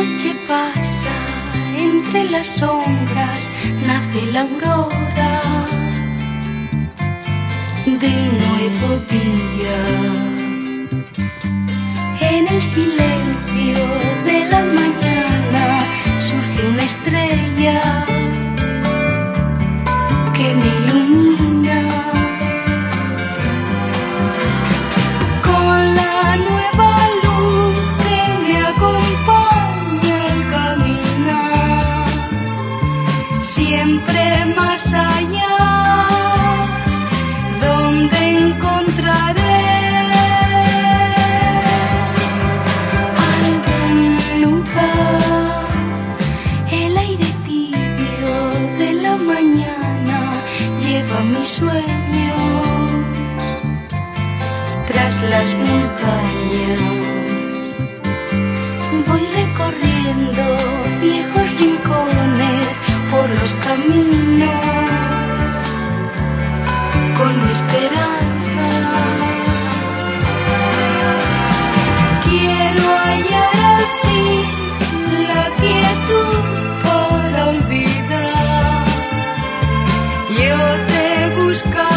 noche pasa entre las sombras, nace la aurora de nuevo día. En el silencio siempre más allá, donde encontraré algún lugar, el aire tibio de la mañana lleva mis sueños tras las montañas. Voy recorriendo los con esperanza. Quiero hallar al fin la quietud para olvidar. Yo te buscaré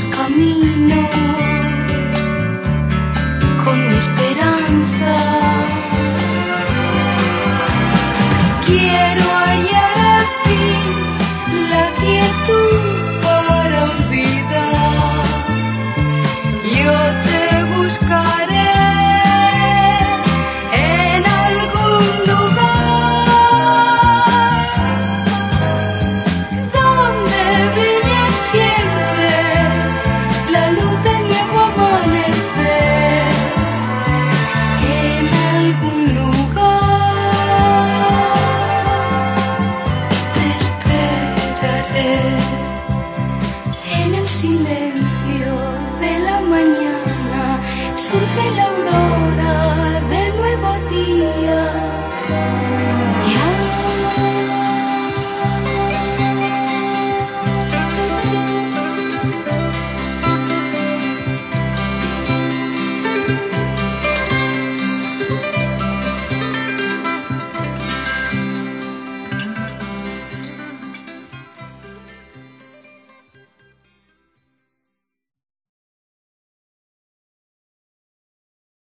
los caminos con mi esperanza. Quiero hallar al fin la quietud para olvidar. Yo te buscaré surge la